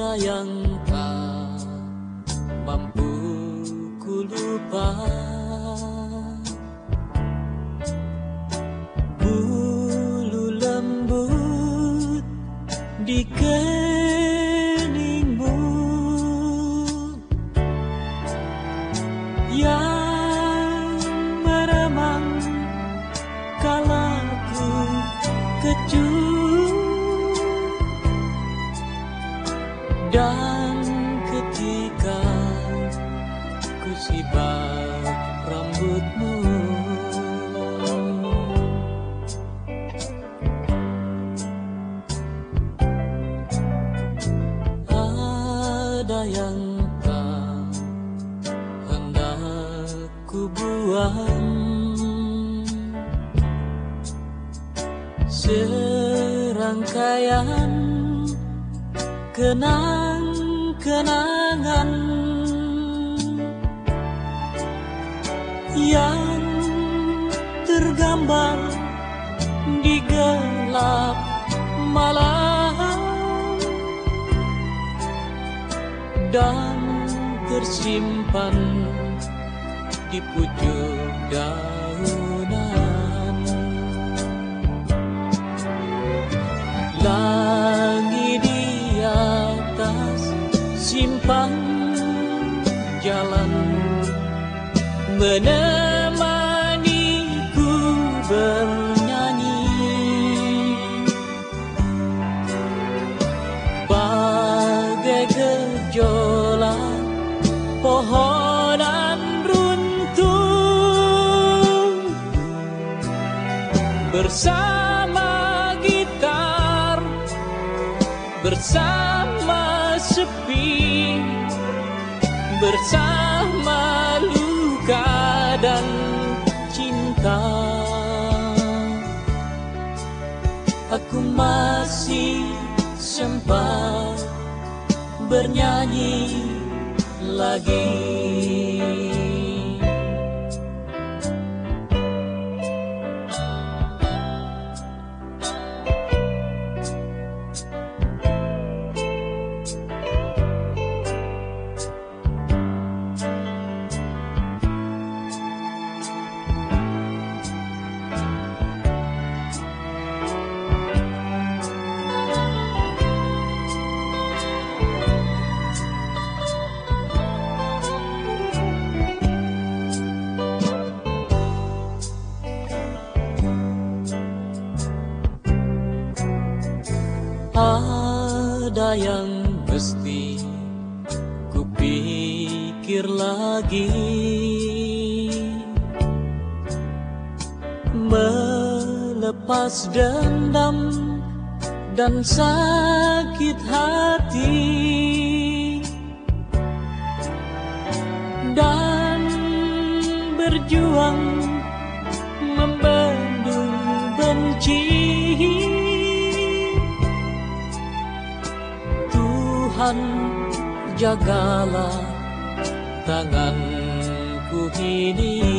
yang tak mampu ku lupa? Bulu lembut di keningmu Yang meremang kala ku ku sibak rambutmu. Ada yang tak hendak ku buang Serangkaian kenang-kenangan Yang tergambar di gelap malam. Dan tersimpan di pucuk daunan Menemaniku bernyanyi. Bagai gejolak pohonan runtuh. Bersama gitar Bersama sepi Bersama Aku masih sempat bernyanyi lagi Ada yang mesti kupikir lagi. Melepas dendam dan sakit hati. Dan berjuang membendung benci Tuhan jagalah tanganku ini